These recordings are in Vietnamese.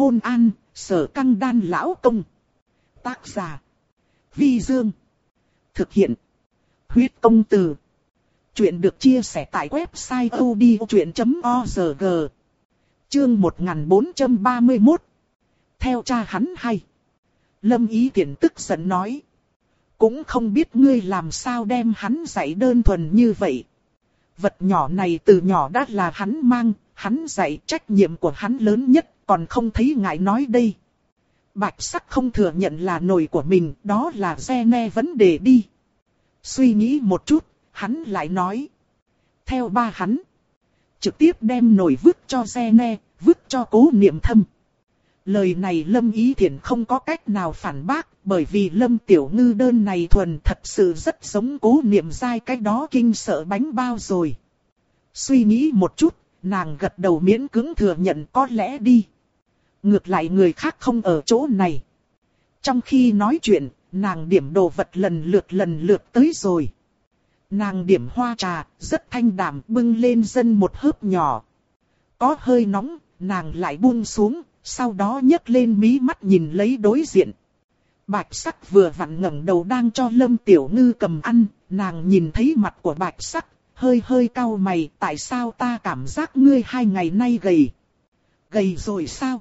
Hôn an, sở căng đan lão công. Tác giả. Vi Dương. Thực hiện. Huyết công từ. Chuyện được chia sẻ tại website odchuyện.org. Chương 1431. Theo cha hắn hay. Lâm Ý Tiễn tức giận nói. Cũng không biết ngươi làm sao đem hắn dạy đơn thuần như vậy. Vật nhỏ này từ nhỏ đã là hắn mang, hắn dạy trách nhiệm của hắn lớn nhất, còn không thấy ngại nói đây. Bạch sắc không thừa nhận là nổi của mình, đó là xe ne vấn đề đi. Suy nghĩ một chút, hắn lại nói. Theo ba hắn, trực tiếp đem nổi vứt cho xe ne, vứt cho cố niệm thâm. Lời này Lâm Ý Thiển không có cách nào phản bác, bởi vì Lâm Tiểu Ngư đơn này thuần thật sự rất giống cố niệm dai cái đó kinh sợ bánh bao rồi. Suy nghĩ một chút, nàng gật đầu miễn cứng thừa nhận có lẽ đi. Ngược lại người khác không ở chỗ này. Trong khi nói chuyện, nàng điểm đồ vật lần lượt lần lượt tới rồi. Nàng điểm hoa trà, rất thanh đạm bưng lên dân một hớp nhỏ. Có hơi nóng, nàng lại buông xuống, sau đó nhấc lên mí mắt nhìn lấy đối diện. Bạch sắc vừa vặn ngẩng đầu đang cho Lâm Tiểu Ngư cầm ăn, nàng nhìn thấy mặt của bạch sắc, hơi hơi cau mày, tại sao ta cảm giác ngươi hai ngày nay gầy? Gầy rồi sao?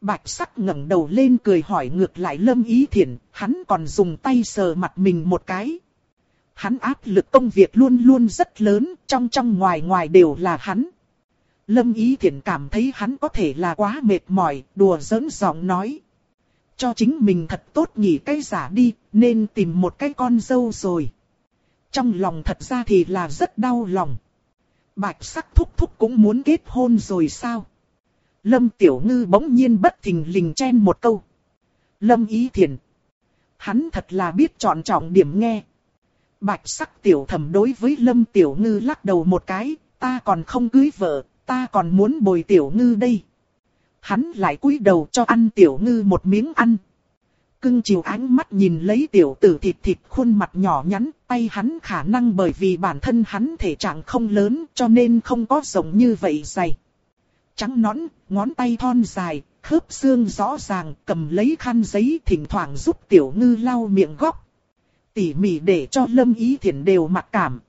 Bạch sắc ngẩng đầu lên cười hỏi ngược lại Lâm Ý Thiển, hắn còn dùng tay sờ mặt mình một cái. Hắn áp lực công việc luôn luôn rất lớn, trong trong ngoài ngoài đều là hắn. Lâm Ý Thiển cảm thấy hắn có thể là quá mệt mỏi, đùa giỡn giọng nói. Cho chính mình thật tốt nghỉ cái giả đi, nên tìm một cái con dâu rồi. Trong lòng thật ra thì là rất đau lòng. Bạch sắc thúc thúc cũng muốn kết hôn rồi sao? Lâm Tiểu Ngư bỗng nhiên bất thình lình chen một câu. Lâm Ý Thiền, Hắn thật là biết chọn trọng điểm nghe. Bạch sắc tiểu thẩm đối với Lâm Tiểu Ngư lắc đầu một cái, ta còn không cưới vợ, ta còn muốn bồi Tiểu Ngư đây. Hắn lại cúi đầu cho ăn Tiểu Ngư một miếng ăn. Cưng chiều ánh mắt nhìn lấy tiểu tử thịt thịt khuôn mặt nhỏ nhắn, tay hắn khả năng bởi vì bản thân hắn thể trạng không lớn cho nên không có rộng như vậy dày. Trắng nõn, ngón tay thon dài, khớp xương rõ ràng, cầm lấy khăn giấy thỉnh thoảng giúp tiểu ngư lau miệng góc. Tỉ mỉ để cho lâm ý thiện đều mặc cảm.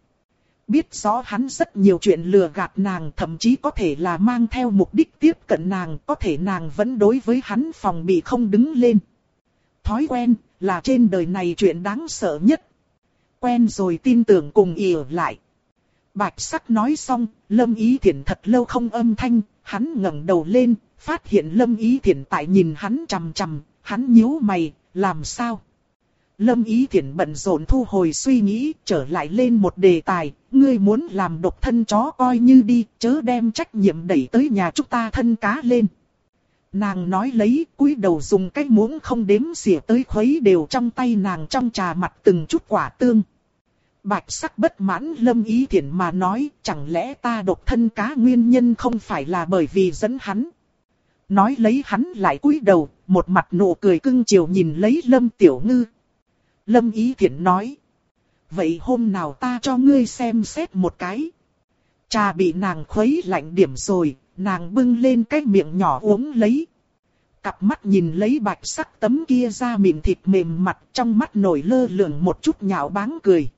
Biết rõ hắn rất nhiều chuyện lừa gạt nàng thậm chí có thể là mang theo mục đích tiếp cận nàng, có thể nàng vẫn đối với hắn phòng bị không đứng lên. Thói quen là trên đời này chuyện đáng sợ nhất. Quen rồi tin tưởng cùng ỉa lại. Bạch sắc nói xong, lâm ý thiện thật lâu không âm thanh, hắn ngẩng đầu lên, phát hiện lâm ý Thiển tại nhìn hắn chằm chằm, hắn nhíu mày, làm sao? Lâm ý Thiển bận rộn thu hồi suy nghĩ, trở lại lên một đề tài, ngươi muốn làm độc thân chó coi như đi, chớ đem trách nhiệm đẩy tới nhà chúng ta thân cá lên. Nàng nói lấy, cúi đầu dùng cái muỗng không đếm xỉa tới khuấy đều trong tay nàng trong trà mặt từng chút quả tương. Bạch sắc bất mãn lâm ý thiện mà nói, chẳng lẽ ta độc thân cá nguyên nhân không phải là bởi vì dẫn hắn. Nói lấy hắn lại cúi đầu, một mặt nụ cười cưng chiều nhìn lấy lâm tiểu ngư. Lâm ý thiện nói. Vậy hôm nào ta cho ngươi xem xét một cái. Trà bị nàng khuấy lạnh điểm rồi, nàng bưng lên cái miệng nhỏ uống lấy. Cặp mắt nhìn lấy bạch sắc tấm kia ra mịn thịt mềm mặt trong mắt nổi lơ lửng một chút nhạo báng cười.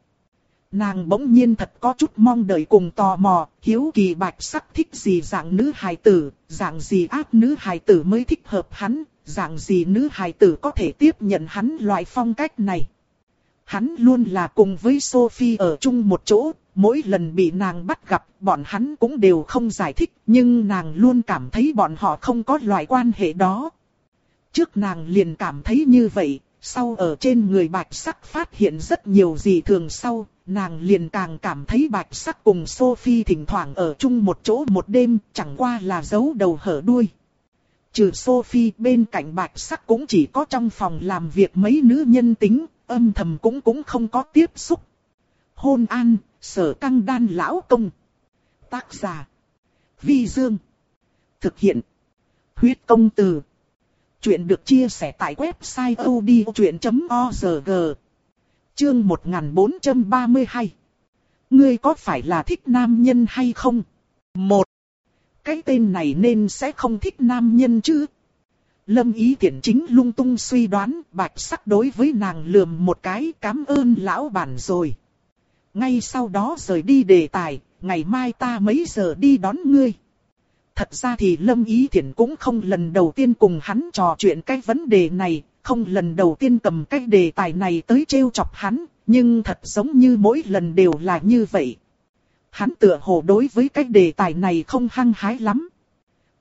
Nàng bỗng nhiên thật có chút mong đợi cùng tò mò, hiếu kỳ bạch sắc thích gì dạng nữ hài tử, dạng gì ác nữ hài tử mới thích hợp hắn, dạng gì nữ hài tử có thể tiếp nhận hắn loại phong cách này. Hắn luôn là cùng với Sophie ở chung một chỗ, mỗi lần bị nàng bắt gặp, bọn hắn cũng đều không giải thích, nhưng nàng luôn cảm thấy bọn họ không có loại quan hệ đó. Trước nàng liền cảm thấy như vậy, sau ở trên người bạch sắc phát hiện rất nhiều gì thường sau, nàng liền càng cảm thấy bạch sắc cùng Sophie thỉnh thoảng ở chung một chỗ một đêm, chẳng qua là giấu đầu hở đuôi. Trừ Sophie bên cạnh bạch sắc cũng chỉ có trong phòng làm việc mấy nữ nhân tính, âm thầm cũng cũng không có tiếp xúc. Hôn an, sở căng đan lão công. Tác giả. Vi Dương. Thực hiện. Huyết công từ. Chuyện được chia sẻ tại website odchuyện.org. Chương 1432. Ngươi có phải là thích nam nhân hay không? Một. Cái tên này nên sẽ không thích nam nhân chứ? Lâm ý tiện chính lung tung suy đoán, bạch sắc đối với nàng lườm một cái cảm ơn lão bản rồi. Ngay sau đó rời đi đề tài, ngày mai ta mấy giờ đi đón ngươi. Thật ra thì Lâm Ý Thiển cũng không lần đầu tiên cùng hắn trò chuyện cái vấn đề này, không lần đầu tiên cầm cái đề tài này tới trêu chọc hắn, nhưng thật giống như mỗi lần đều là như vậy. Hắn tựa hồ đối với cái đề tài này không hăng hái lắm.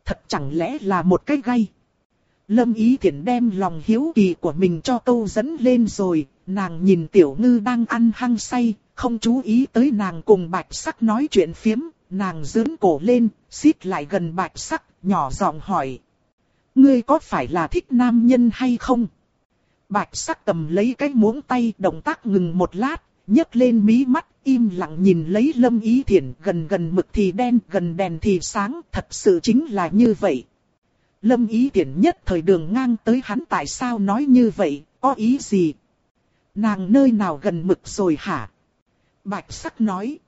Thật chẳng lẽ là một cái gây. Lâm Ý Thiển đem lòng hiếu kỳ của mình cho câu dẫn lên rồi, nàng nhìn tiểu ngư đang ăn hăng say, không chú ý tới nàng cùng bạch sắc nói chuyện phiếm, nàng dướn cổ lên, xít lại gần bạch sắc, nhỏ giọng hỏi. Ngươi có phải là thích nam nhân hay không? Bạch sắc cầm lấy cái muỗng tay, động tác ngừng một lát, nhấc lên mí mắt, im lặng nhìn lấy lâm ý thiển, gần gần mực thì đen, gần đèn thì sáng, thật sự chính là như vậy. Lâm ý thiển nhất thời đường ngang tới hắn tại sao nói như vậy, có ý gì? Nàng nơi nào gần mực rồi hả? Bạch sắc nói.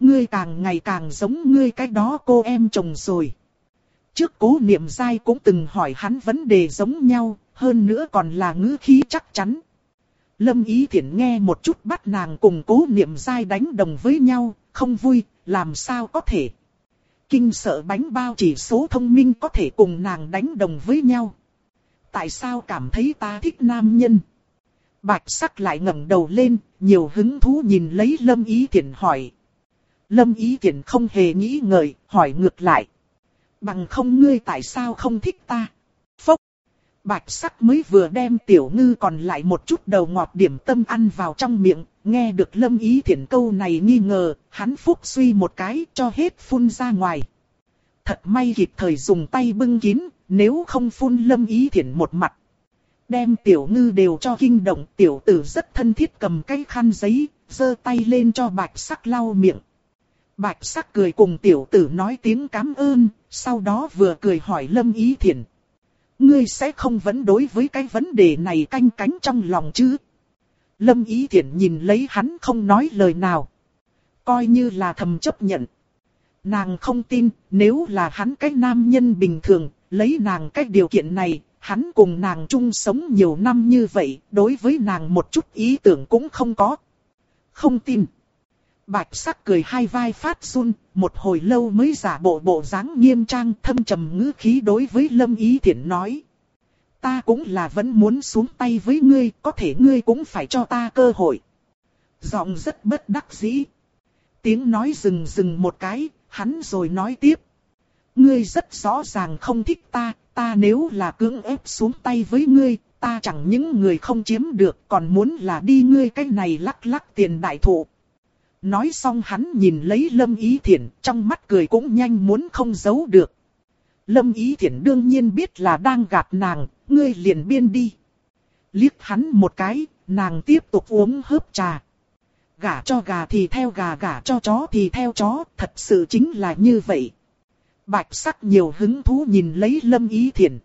Ngươi càng ngày càng giống ngươi cái đó cô em chồng rồi. Trước cố niệm dai cũng từng hỏi hắn vấn đề giống nhau, hơn nữa còn là ngữ khí chắc chắn. Lâm Ý Thiển nghe một chút bắt nàng cùng cố niệm dai đánh đồng với nhau, không vui, làm sao có thể. Kinh sợ bánh bao chỉ số thông minh có thể cùng nàng đánh đồng với nhau. Tại sao cảm thấy ta thích nam nhân? Bạch sắc lại ngẩng đầu lên, nhiều hứng thú nhìn lấy Lâm Ý Thiển hỏi. Lâm Ý Thiển không hề nghĩ ngợi, hỏi ngược lại. Bằng không ngươi tại sao không thích ta? Phốc. Bạch sắc mới vừa đem tiểu ngư còn lại một chút đầu ngọt điểm tâm ăn vào trong miệng, nghe được Lâm Ý Thiển câu này nghi ngờ, hắn phúc suy một cái cho hết phun ra ngoài. Thật may kịp thời dùng tay bưng kín, nếu không phun Lâm Ý Thiển một mặt, Đem tiểu ngư đều cho kinh động tiểu tử rất thân thiết cầm cái khăn giấy, giơ tay lên cho bạch sắc lau miệng. Bạch sắc cười cùng tiểu tử nói tiếng cảm ơn, sau đó vừa cười hỏi Lâm Ý Thiển. Ngươi sẽ không vẫn đối với cái vấn đề này canh cánh trong lòng chứ? Lâm Ý Thiển nhìn lấy hắn không nói lời nào. Coi như là thầm chấp nhận. Nàng không tin, nếu là hắn cái nam nhân bình thường, lấy nàng cái điều kiện này, Hắn cùng nàng chung sống nhiều năm như vậy, đối với nàng một chút ý tưởng cũng không có. Không tin. Bạch sắc cười hai vai phát run, một hồi lâu mới giả bộ bộ dáng nghiêm trang thâm trầm ngữ khí đối với Lâm Ý Thiển nói. Ta cũng là vẫn muốn xuống tay với ngươi, có thể ngươi cũng phải cho ta cơ hội. Giọng rất bất đắc dĩ. Tiếng nói dừng dừng một cái, hắn rồi nói tiếp. Ngươi rất rõ ràng không thích ta, ta nếu là cưỡng ép xuống tay với ngươi, ta chẳng những người không chiếm được còn muốn là đi ngươi cái này lắc lắc tiền đại thụ. Nói xong hắn nhìn lấy Lâm Ý Thiển, trong mắt cười cũng nhanh muốn không giấu được. Lâm Ý Thiển đương nhiên biết là đang gạt nàng, ngươi liền biên đi. Liếc hắn một cái, nàng tiếp tục uống hớp trà. Gả cho gà thì theo gà, gả cho chó thì theo chó, thật sự chính là như vậy. Bạch sắc nhiều hứng thú nhìn lấy Lâm Ý Thiển.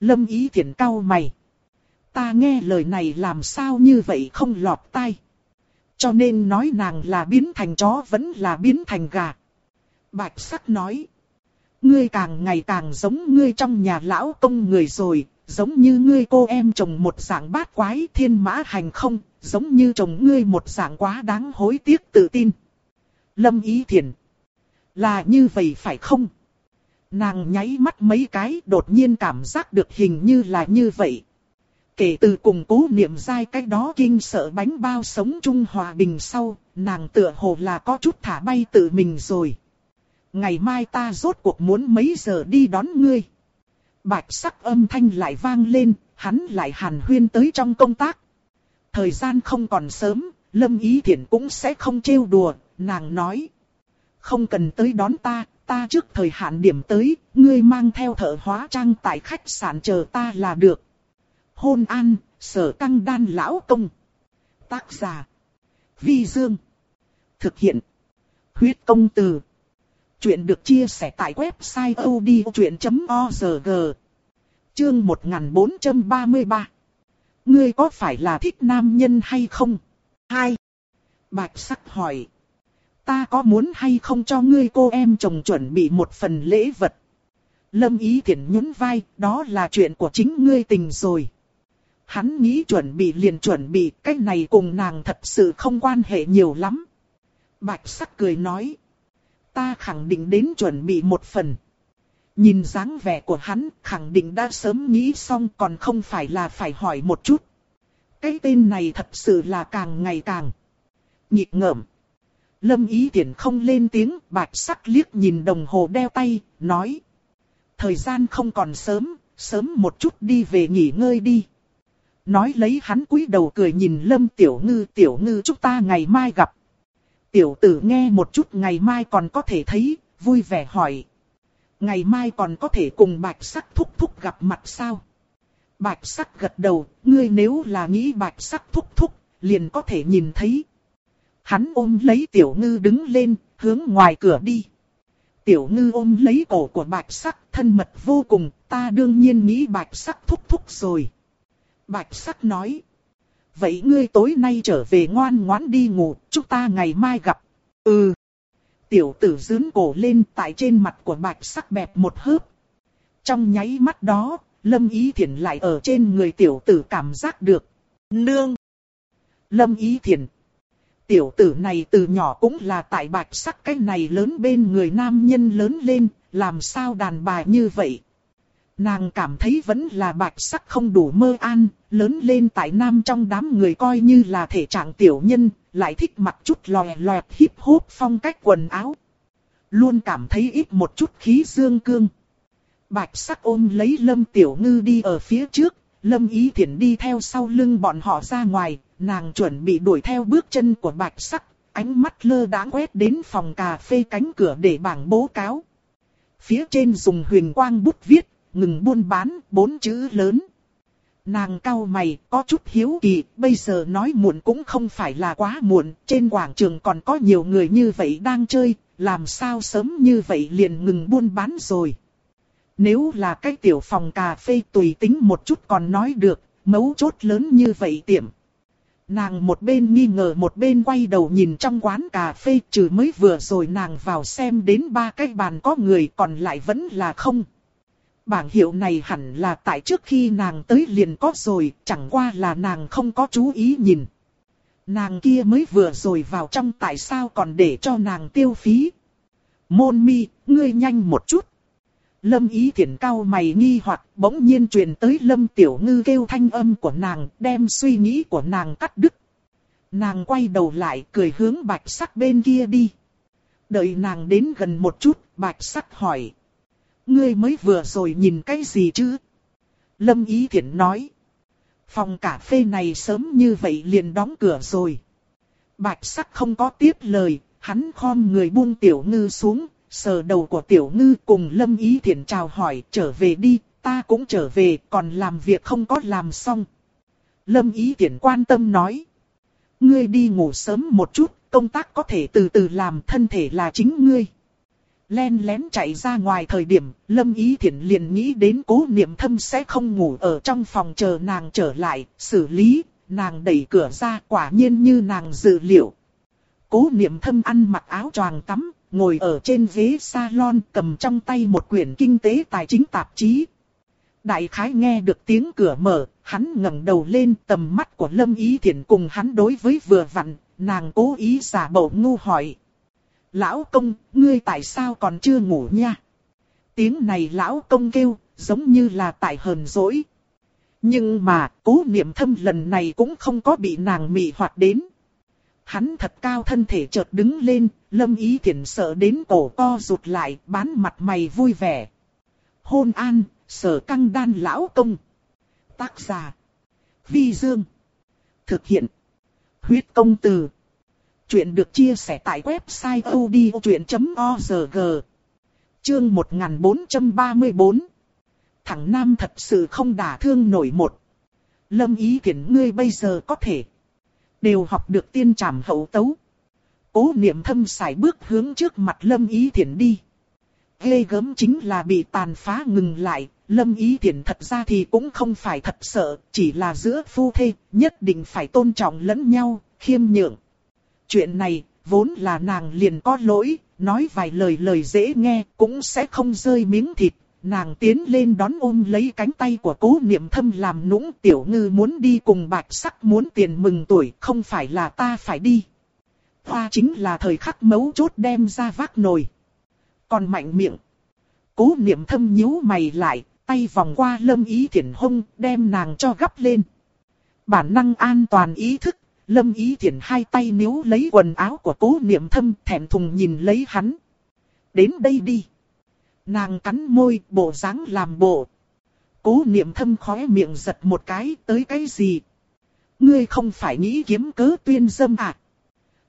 Lâm Ý Thiển cau mày. Ta nghe lời này làm sao như vậy không lọt tai. Cho nên nói nàng là biến thành chó vẫn là biến thành gà. Bạch sắc nói. Ngươi càng ngày càng giống ngươi trong nhà lão công người rồi, giống như ngươi cô em chồng một dạng bát quái thiên mã hành không, giống như chồng ngươi một dạng quá đáng hối tiếc tự tin. Lâm Ý thiền Là như vậy phải không? Nàng nháy mắt mấy cái đột nhiên cảm giác được hình như là như vậy. Kể từ cùng cố niệm dai cái đó kinh sợ bánh bao sống chung hòa bình sau, nàng tựa hồ là có chút thả bay tự mình rồi. Ngày mai ta rốt cuộc muốn mấy giờ đi đón ngươi. Bạch sắc âm thanh lại vang lên, hắn lại hàn huyên tới trong công tác. Thời gian không còn sớm, Lâm Ý Thiển cũng sẽ không trêu đùa, nàng nói. Không cần tới đón ta, ta trước thời hạn điểm tới, ngươi mang theo thợ hóa trang tại khách sạn chờ ta là được. Hôn an, sở căng đan lão công. Tác giả. Vi Dương. Thực hiện. Huyết công từ. Chuyện được chia sẻ tại website odchuyện.org. Chương 1433. Ngươi có phải là thích nam nhân hay không? 2. Bạch sắc hỏi ta có muốn hay không cho ngươi cô em chồng chuẩn bị một phần lễ vật. Lâm Ý thiện nhún vai, đó là chuyện của chính ngươi tình rồi. Hắn nghĩ chuẩn bị liền chuẩn bị, cái này cùng nàng thật sự không quan hệ nhiều lắm. Bạch sắc cười nói. Ta khẳng định đến chuẩn bị một phần. Nhìn dáng vẻ của hắn, khẳng định đã sớm nghĩ xong còn không phải là phải hỏi một chút. Cái tên này thật sự là càng ngày càng nhịp ngợm. Lâm ý tiện không lên tiếng, bạch sắc liếc nhìn đồng hồ đeo tay, nói. Thời gian không còn sớm, sớm một chút đi về nghỉ ngơi đi. Nói lấy hắn cúi đầu cười nhìn Lâm Tiểu Ngư, Tiểu Ngư chúng ta ngày mai gặp. Tiểu tử nghe một chút ngày mai còn có thể thấy, vui vẻ hỏi. Ngày mai còn có thể cùng bạch sắc thúc thúc gặp mặt sao? Bạch sắc gật đầu, ngươi nếu là nghĩ bạch sắc thúc thúc, liền có thể nhìn thấy. Hắn ôm lấy tiểu ngư đứng lên, hướng ngoài cửa đi. Tiểu ngư ôm lấy cổ của bạch sắc, thân mật vô cùng, ta đương nhiên nghĩ bạch sắc thúc thúc rồi. Bạch sắc nói. Vậy ngươi tối nay trở về ngoan ngoãn đi ngủ, chúng ta ngày mai gặp. Ừ. Tiểu tử dướn cổ lên tại trên mặt của bạch sắc bẹp một hớp. Trong nháy mắt đó, Lâm Ý Thiển lại ở trên người tiểu tử cảm giác được. Nương! Lâm Ý Thiển! Tiểu tử này từ nhỏ cũng là tại bạch sắc cái này lớn bên người nam nhân lớn lên, làm sao đàn bà như vậy? Nàng cảm thấy vẫn là bạch sắc không đủ mơ an, lớn lên tại nam trong đám người coi như là thể trạng tiểu nhân, lại thích mặc chút lòe loẹt hip hop phong cách quần áo. Luôn cảm thấy ít một chút khí dương cương. Bạch sắc ôm lấy Lâm Tiểu Ngư đi ở phía trước, Lâm Ý Thiển đi theo sau lưng bọn họ ra ngoài, nàng chuẩn bị đuổi theo bước chân của bạch sắc, ánh mắt lơ đãng quét đến phòng cà phê cánh cửa để bảng bố cáo. Phía trên dùng huyền quang bút viết, ngừng buôn bán, bốn chữ lớn. Nàng cau mày, có chút hiếu kỳ, bây giờ nói muộn cũng không phải là quá muộn, trên quảng trường còn có nhiều người như vậy đang chơi, làm sao sớm như vậy liền ngừng buôn bán rồi. Nếu là cái tiểu phòng cà phê tùy tính một chút còn nói được, mấu chốt lớn như vậy tiệm. Nàng một bên nghi ngờ một bên quay đầu nhìn trong quán cà phê trừ mới vừa rồi nàng vào xem đến ba cái bàn có người còn lại vẫn là không. Bảng hiệu này hẳn là tại trước khi nàng tới liền có rồi, chẳng qua là nàng không có chú ý nhìn. Nàng kia mới vừa rồi vào trong tại sao còn để cho nàng tiêu phí. Môn mi, ngươi nhanh một chút. Lâm ý thiện cao mày nghi hoặc bỗng nhiên truyền tới Lâm Tiểu Ngư kêu thanh âm của nàng, đem suy nghĩ của nàng cắt đứt. Nàng quay đầu lại cười hướng bạch sắc bên kia đi. Đợi nàng đến gần một chút, bạch sắc hỏi. Ngươi mới vừa rồi nhìn cái gì chứ? Lâm ý thiện nói. Phòng cà phê này sớm như vậy liền đóng cửa rồi. Bạch sắc không có tiếp lời, hắn khom người buông tiểu ngư xuống, sờ đầu của tiểu ngư cùng lâm ý thiện chào hỏi trở về đi, ta cũng trở về còn làm việc không có làm xong. Lâm ý thiện quan tâm nói. Ngươi đi ngủ sớm một chút, công tác có thể từ từ làm thân thể là chính ngươi. Len lén chạy ra ngoài thời điểm, Lâm Ý Thiển liền nghĩ đến cố niệm thâm sẽ không ngủ ở trong phòng chờ nàng trở lại, xử lý, nàng đẩy cửa ra quả nhiên như nàng dự liệu. Cố niệm thâm ăn mặc áo choàng tắm, ngồi ở trên ghế salon cầm trong tay một quyển kinh tế tài chính tạp chí. Đại khái nghe được tiếng cửa mở, hắn ngẩng đầu lên tầm mắt của Lâm Ý Thiển cùng hắn đối với vừa vặn, nàng cố ý giả bộ ngu hỏi. Lão công, ngươi tại sao còn chưa ngủ nha? Tiếng này lão công kêu, giống như là tại hờn dỗi. Nhưng mà, cố niệm thâm lần này cũng không có bị nàng mị hoạt đến. Hắn thật cao thân thể chợt đứng lên, lâm ý thiện sợ đến cổ co rụt lại, bán mặt mày vui vẻ. Hôn an, sở căng đan lão công. Tác giả. Vi Dương. Thực hiện. Huyết công từ. Chuyện được chia sẻ tại website odchuyện.org. Chương 1434. Thằng Nam thật sự không đả thương nổi một. Lâm ý kiến ngươi bây giờ có thể đều học được tiên trảm hậu tấu. Cố niệm thâm xài bước hướng trước mặt Lâm Ý Thiển đi. Ghê gớm chính là bị tàn phá ngừng lại, Lâm Ý Thiển thật ra thì cũng không phải thật sợ, chỉ là giữa phu thê, nhất định phải tôn trọng lẫn nhau, khiêm nhượng. Chuyện này, vốn là nàng liền có lỗi, nói vài lời lời dễ nghe, cũng sẽ không rơi miếng thịt, nàng tiến lên đón ôm lấy cánh tay của cố niệm thâm làm nũng tiểu ngư muốn đi cùng bạch sắc muốn tiền mừng tuổi không phải là ta phải đi. Hoa chính là thời khắc mấu chốt đem ra vác nồi. Còn mạnh miệng. Cố niệm thâm nhíu mày lại, tay vòng qua lâm ý thiển hông đem nàng cho gấp lên. Bản năng an toàn ý thức, lâm ý thiển hai tay níu lấy quần áo của cố niệm thâm thẹn thùng nhìn lấy hắn. Đến đây đi. Nàng cắn môi, bộ dáng làm bộ. Cố niệm thâm khóe miệng giật một cái, tới cái gì? Ngươi không phải nghĩ kiếm cớ tuyên dâm à?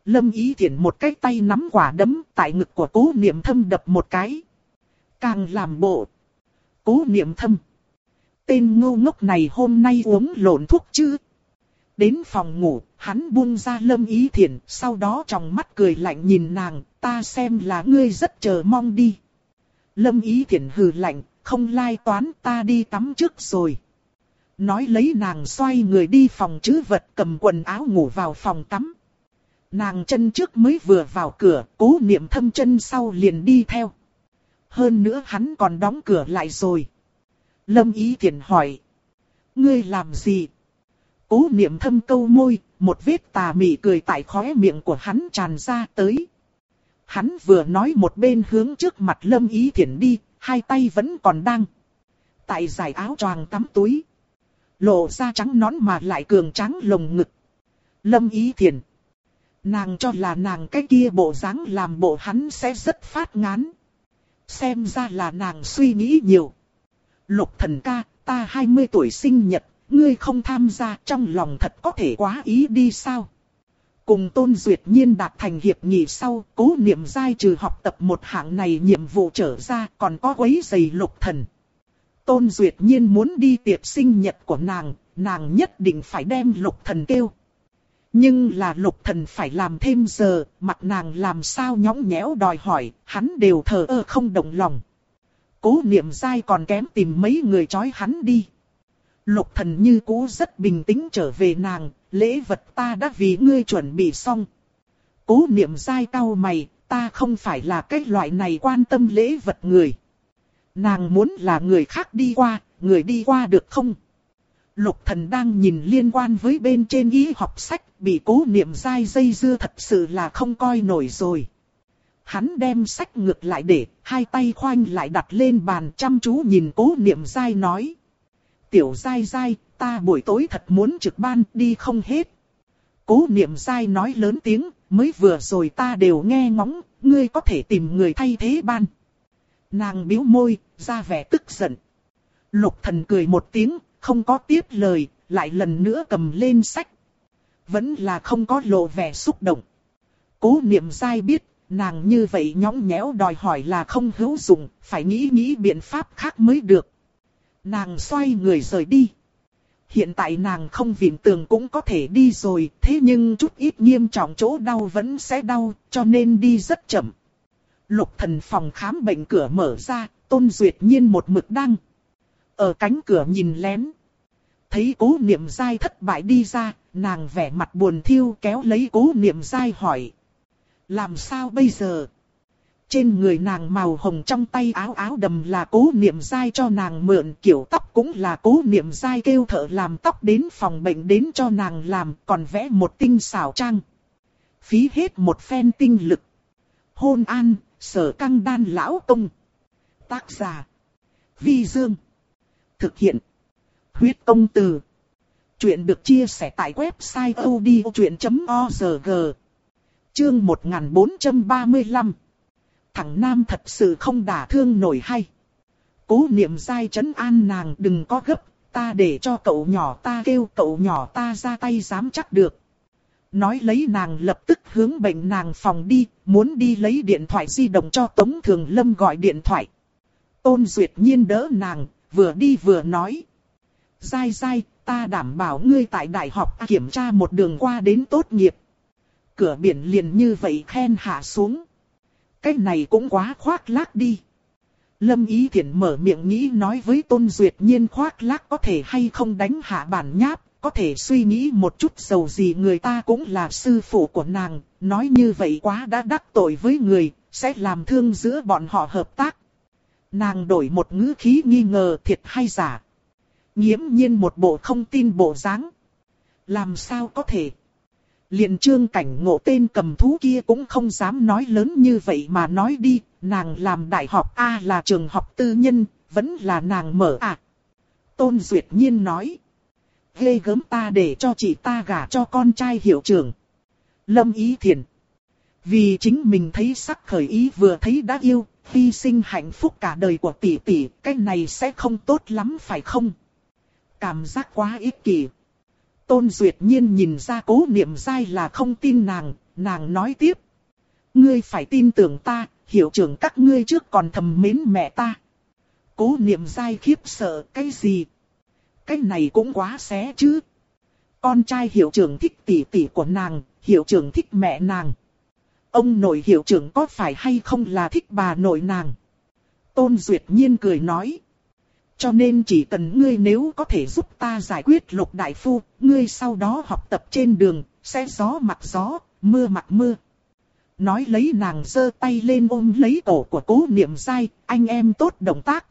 Lâm ý thiện một cái tay nắm quả đấm tại ngực của cố niệm thâm đập một cái. Càng làm bộ. Cố niệm thâm. Tên ngu ngốc này hôm nay uống lộn thuốc chứ? Đến phòng ngủ, hắn buông ra lâm ý thiện, sau đó trong mắt cười lạnh nhìn nàng, ta xem là ngươi rất chờ mong đi. Lâm ý thiện hừ lạnh, không lai toán ta đi tắm trước rồi. Nói lấy nàng xoay người đi phòng chứ vật cầm quần áo ngủ vào phòng tắm. Nàng chân trước mới vừa vào cửa, cố niệm thâm chân sau liền đi theo. Hơn nữa hắn còn đóng cửa lại rồi. Lâm ý thiện hỏi. Ngươi làm gì? Cố niệm thâm câu môi, một vết tà mị cười tại khóe miệng của hắn tràn ra tới. Hắn vừa nói một bên hướng trước mặt lâm ý thiện đi, hai tay vẫn còn đang. Tại giải áo choàng tắm túi. Lộ ra trắng nón mà lại cường trắng lồng ngực. Lâm ý thiện. Nàng cho là nàng cái kia bộ dáng làm bộ hắn sẽ rất phát ngán. Xem ra là nàng suy nghĩ nhiều. Lục thần ca, ta 20 tuổi sinh nhật, ngươi không tham gia trong lòng thật có thể quá ý đi sao? Cùng Tôn Duyệt Nhiên đạt thành hiệp nghị sau, cố niệm giai trừ học tập một hạng này nhiệm vụ trở ra còn có quấy giày lục thần. Tôn Duyệt Nhiên muốn đi tiệc sinh nhật của nàng, nàng nhất định phải đem lục thần kêu. Nhưng là lục thần phải làm thêm giờ, mặt nàng làm sao nhõng nhẽo đòi hỏi, hắn đều thờ ơ không động lòng. Cố niệm dai còn kém tìm mấy người chói hắn đi. Lục thần như cũ rất bình tĩnh trở về nàng, lễ vật ta đã vì ngươi chuẩn bị xong. Cố niệm dai cao mày, ta không phải là cái loại này quan tâm lễ vật người. Nàng muốn là người khác đi qua, người đi qua được không? Lục thần đang nhìn liên quan với bên trên ý học sách, bị cố niệm dai dây dưa thật sự là không coi nổi rồi. Hắn đem sách ngược lại để, hai tay khoanh lại đặt lên bàn chăm chú nhìn cố niệm dai nói. Tiểu dai dai, ta buổi tối thật muốn trực ban đi không hết. Cố niệm dai nói lớn tiếng, mới vừa rồi ta đều nghe ngóng, ngươi có thể tìm người thay thế ban. Nàng biếu môi, ra vẻ tức giận. Lục thần cười một tiếng, không có tiếp lời, lại lần nữa cầm lên sách. Vẫn là không có lộ vẻ xúc động. Cố niệm dai biết, nàng như vậy nhõng nhẽo đòi hỏi là không hữu dụng, phải nghĩ nghĩ biện pháp khác mới được. Nàng xoay người rời đi. Hiện tại nàng không viện tường cũng có thể đi rồi, thế nhưng chút ít nghiêm trọng chỗ đau vẫn sẽ đau, cho nên đi rất chậm. Lục thần phòng khám bệnh cửa mở ra, tôn duyệt nhiên một mực đăng. Ở cánh cửa nhìn lén. Thấy cố niệm dai thất bại đi ra, nàng vẻ mặt buồn thiêu kéo lấy cố niệm dai hỏi. Làm sao bây giờ? Trên người nàng màu hồng trong tay áo áo đầm là cố niệm dai cho nàng mượn kiểu tóc cũng là cố niệm dai kêu thợ làm tóc đến phòng bệnh đến cho nàng làm còn vẽ một tinh xảo trang. Phí hết một phen tinh lực. Hôn an, sở căng đan lão công. Tác giả. Vi Dương. Thực hiện. Huyết công từ. Chuyện được chia sẻ tại website odchuyện.org. Chương 1435 thằng Nam thật sự không đả thương nổi hay. Cố niệm dai chấn an nàng đừng có gấp, ta để cho cậu nhỏ ta kêu cậu nhỏ ta ra tay dám chắc được. Nói lấy nàng lập tức hướng bệnh nàng phòng đi, muốn đi lấy điện thoại di động cho Tống Thường Lâm gọi điện thoại. Tôn Duyệt Nhiên đỡ nàng, vừa đi vừa nói. Dai dai, ta đảm bảo ngươi tại đại học kiểm tra một đường qua đến tốt nghiệp. Cửa biển liền như vậy khen hạ xuống. Cái này cũng quá khoác lác đi. Lâm Ý Thiển mở miệng nghĩ nói với Tôn Duyệt Nhiên khoác lác có thể hay không đánh hạ bản nháp, có thể suy nghĩ một chút dầu gì người ta cũng là sư phụ của nàng, nói như vậy quá đã đắc tội với người, sẽ làm thương giữa bọn họ hợp tác. Nàng đổi một ngữ khí nghi ngờ thiệt hay giả. Nghiễm nhiên một bộ không tin bộ dáng. Làm sao có thể? Liền trương cảnh ngộ tên cầm thú kia cũng không dám nói lớn như vậy mà nói đi, nàng làm đại học A là trường học tư nhân, vẫn là nàng mở à. Tôn Duyệt Nhiên nói, ghê gớm ta để cho chị ta gả cho con trai hiệu trưởng. Lâm Ý Thiền, vì chính mình thấy sắc khởi ý vừa thấy đã yêu, hy sinh hạnh phúc cả đời của tỷ tỷ, cái này sẽ không tốt lắm phải không? Cảm giác quá ích kỷ. Tôn Duyệt Nhiên nhìn ra cố niệm dai là không tin nàng, nàng nói tiếp. Ngươi phải tin tưởng ta, hiệu trưởng các ngươi trước còn thầm mến mẹ ta. Cố niệm dai khiếp sợ cái gì? Cái này cũng quá xé chứ. Con trai hiệu trưởng thích tỷ tỷ của nàng, hiệu trưởng thích mẹ nàng. Ông nội hiệu trưởng có phải hay không là thích bà nội nàng? Tôn Duyệt Nhiên cười nói. Cho nên chỉ cần ngươi nếu có thể giúp ta giải quyết lục đại phu, ngươi sau đó học tập trên đường, sẽ gió mặt gió, mưa mặt mưa. Nói lấy nàng giơ tay lên ôm lấy cổ của cố niệm dai, anh em tốt động tác.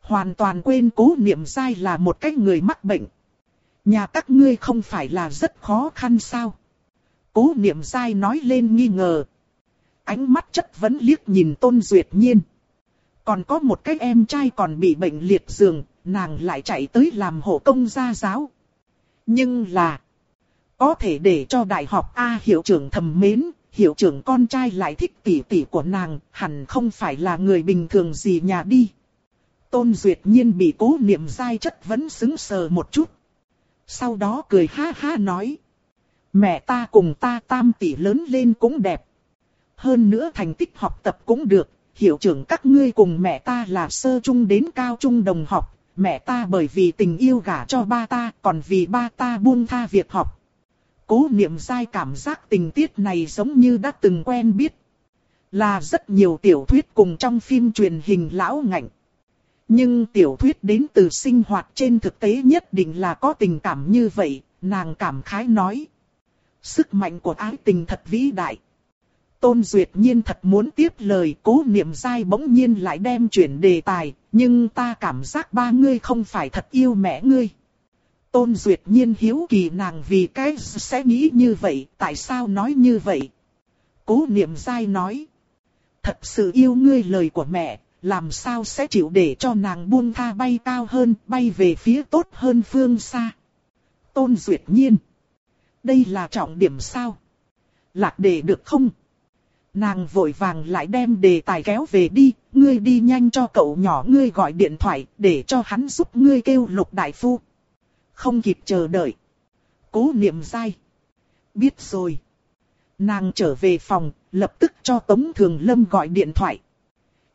Hoàn toàn quên cố niệm dai là một cái người mắc bệnh. Nhà các ngươi không phải là rất khó khăn sao? Cố niệm dai nói lên nghi ngờ. Ánh mắt chất vấn liếc nhìn tôn duyệt nhiên. Còn có một cái em trai còn bị bệnh liệt giường, nàng lại chạy tới làm hộ công gia giáo. Nhưng là, có thể để cho đại học A hiệu trưởng thầm mến, hiệu trưởng con trai lại thích tỷ tỷ của nàng, hẳn không phải là người bình thường gì nhà đi. Tôn Duyệt Nhiên bị cố niệm dai chất vấn xứng sờ một chút. Sau đó cười ha ha nói. Mẹ ta cùng ta tam tỷ lớn lên cũng đẹp. Hơn nữa thành tích học tập cũng được, hiệu trưởng các ngươi cùng mẹ ta là sơ trung đến cao trung đồng học, mẹ ta bởi vì tình yêu gả cho ba ta, còn vì ba ta buông tha việc học. Cố niệm dai cảm giác tình tiết này giống như đã từng quen biết. Là rất nhiều tiểu thuyết cùng trong phim truyền hình lão ngạnh. Nhưng tiểu thuyết đến từ sinh hoạt trên thực tế nhất định là có tình cảm như vậy, nàng cảm khái nói. Sức mạnh của ái tình thật vĩ đại. Tôn Duyệt Nhiên thật muốn tiếp lời cố niệm dai bỗng nhiên lại đem chuyển đề tài, nhưng ta cảm giác ba ngươi không phải thật yêu mẹ ngươi. Tôn Duyệt Nhiên hiếu kỳ nàng vì cái sẽ nghĩ như vậy, tại sao nói như vậy? Cố niệm dai nói, thật sự yêu ngươi lời của mẹ, làm sao sẽ chịu để cho nàng buông tha bay cao hơn, bay về phía tốt hơn phương xa. Tôn Duyệt Nhiên, đây là trọng điểm sao? Lạc đề được không? Nàng vội vàng lại đem đề tài kéo về đi, ngươi đi nhanh cho cậu nhỏ ngươi gọi điện thoại, để cho hắn giúp ngươi kêu lục đại phu. Không kịp chờ đợi. Cố niệm sai. Biết rồi. Nàng trở về phòng, lập tức cho Tống Thường Lâm gọi điện thoại.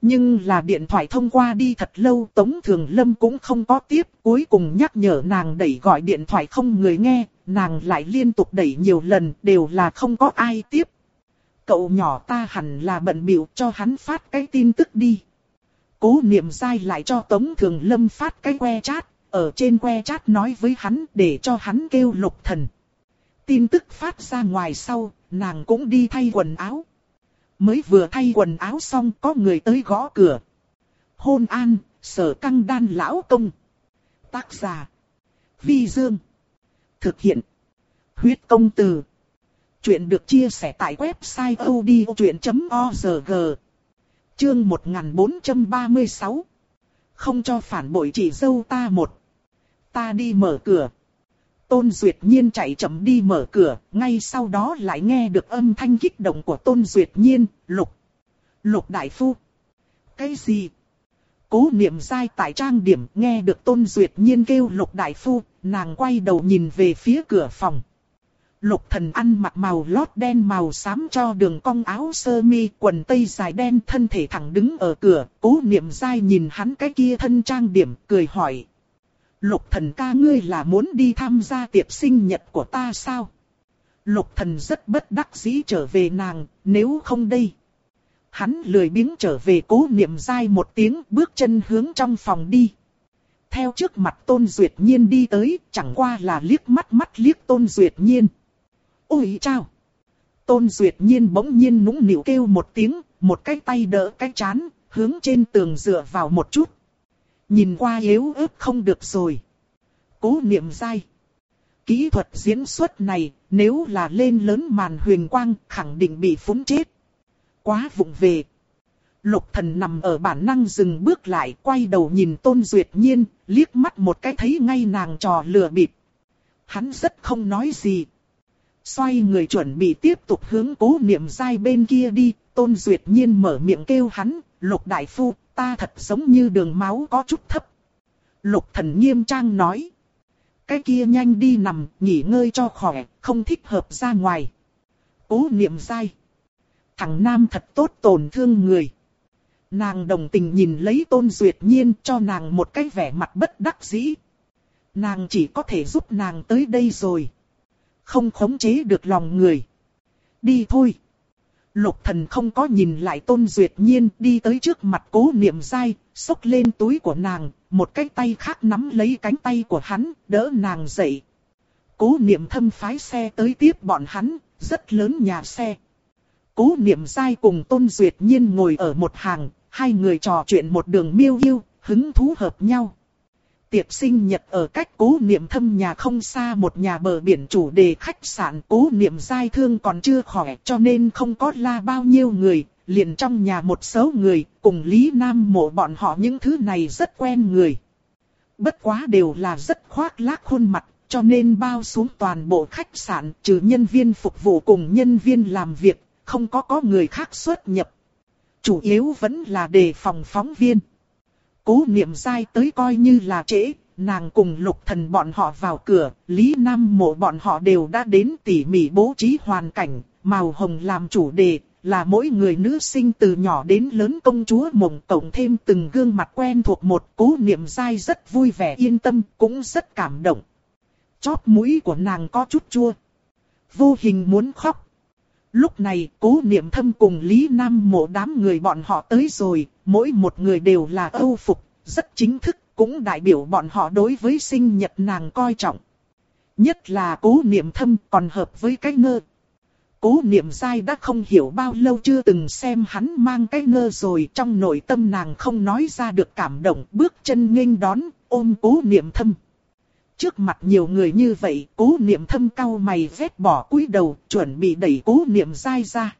Nhưng là điện thoại thông qua đi thật lâu Tống Thường Lâm cũng không có tiếp. Cuối cùng nhắc nhở nàng đẩy gọi điện thoại không người nghe, nàng lại liên tục đẩy nhiều lần đều là không có ai tiếp cậu nhỏ ta hẳn là bận biểu cho hắn phát cái tin tức đi. Cố niệm dai lại cho Tống Thường Lâm phát cái que chat, ở trên que chat nói với hắn để cho hắn kêu lục thần. Tin tức phát ra ngoài sau, nàng cũng đi thay quần áo. Mới vừa thay quần áo xong có người tới gõ cửa. Hôn an, sở căng đan lão công. Tác giả. Vi Dương. Thực hiện. Huyết công từ. Chuyện được chia sẻ tại website odchuyện.org Chương 1436 Không cho phản bội chỉ dâu ta một Ta đi mở cửa Tôn Duyệt Nhiên chạy chậm đi mở cửa, ngay sau đó lại nghe được âm thanh kích động của Tôn Duyệt Nhiên, lục. Lục Đại Phu. Cái gì? Cố niệm dai tại trang điểm nghe được Tôn Duyệt Nhiên kêu Lục Đại Phu, nàng quay đầu nhìn về phía cửa phòng. Lục thần ăn mặc màu lót đen màu xám cho đường cong áo sơ mi quần tây dài đen thân thể thẳng đứng ở cửa, cố niệm dai nhìn hắn cái kia thân trang điểm, cười hỏi. Lục thần ca ngươi là muốn đi tham gia tiệc sinh nhật của ta sao? Lục thần rất bất đắc dĩ trở về nàng, nếu không đây. Hắn lười biếng trở về cố niệm dai một tiếng bước chân hướng trong phòng đi. Theo trước mặt Tôn Duyệt Nhiên đi tới, chẳng qua là liếc mắt mắt liếc Tôn Duyệt Nhiên. Ôi chao! Tôn Duyệt Nhiên bỗng nhiên nũng nịu kêu một tiếng, một cái tay đỡ cái chán, hướng trên tường dựa vào một chút. Nhìn qua yếu ớt không được rồi. Cố niệm dai. Kỹ thuật diễn xuất này, nếu là lên lớn màn huyền quang, khẳng định bị phúng chết. Quá vụng về. Lục thần nằm ở bản năng dừng bước lại, quay đầu nhìn Tôn Duyệt Nhiên, liếc mắt một cái thấy ngay nàng trò lừa bịp. Hắn rất không nói gì. Xoay người chuẩn bị tiếp tục hướng cố niệm dai bên kia đi, Tôn Duyệt Nhiên mở miệng kêu hắn, Lục Đại Phu, ta thật giống như đường máu có chút thấp. Lục thần nghiêm trang nói. Cái kia nhanh đi nằm, nghỉ ngơi cho khỏe, không thích hợp ra ngoài. Cố niệm dai. Thằng Nam thật tốt tổn thương người. Nàng đồng tình nhìn lấy tôn duyệt nhiên cho nàng một cái vẻ mặt bất đắc dĩ. Nàng chỉ có thể giúp nàng tới đây rồi. Không khống chế được lòng người. Đi thôi. Lục thần không có nhìn lại tôn duyệt nhiên đi tới trước mặt cố niệm dai, xốc lên túi của nàng, một cái tay khác nắm lấy cánh tay của hắn, đỡ nàng dậy. Cố niệm thâm phái xe tới tiếp bọn hắn, rất lớn nhà xe. Cố niệm dai cùng tôn duyệt nhiên ngồi ở một hàng, hai người trò chuyện một đường miêu yêu, hứng thú hợp nhau. Tiệc sinh nhật ở cách cố niệm thâm nhà không xa một nhà bờ biển chủ đề khách sạn cố niệm dai thương còn chưa khỏi cho nên không có la bao nhiêu người, liền trong nhà một số người, cùng Lý Nam mộ bọn họ những thứ này rất quen người. Bất quá đều là rất khoác lác khuôn mặt, cho nên bao xuống toàn bộ khách sạn trừ nhân viên phục vụ cùng nhân viên làm việc, không có có người khác xuất nhập chủ yếu vẫn là đề phòng phóng viên. Cố niệm dai tới coi như là trễ, nàng cùng lục thần bọn họ vào cửa, Lý Nam mộ bọn họ đều đã đến tỉ mỉ bố trí hoàn cảnh, màu hồng làm chủ đề, là mỗi người nữ sinh từ nhỏ đến lớn công chúa mộng tổng thêm từng gương mặt quen thuộc một cố niệm dai rất vui vẻ yên tâm, cũng rất cảm động. Chóp mũi của nàng có chút chua. Vô hình muốn khóc. Lúc này cố niệm thâm cùng Lý Nam mộ đám người bọn họ tới rồi, mỗi một người đều là âu phục, rất chính thức, cũng đại biểu bọn họ đối với sinh nhật nàng coi trọng. Nhất là cố niệm thâm còn hợp với cái ngơ. Cố niệm dai đã không hiểu bao lâu chưa từng xem hắn mang cái ngơ rồi trong nội tâm nàng không nói ra được cảm động bước chân nghênh đón, ôm cố niệm thâm. Trước mặt nhiều người như vậy, cố niệm thâm cao mày vét bỏ cúi đầu, chuẩn bị đẩy cố niệm dai ra.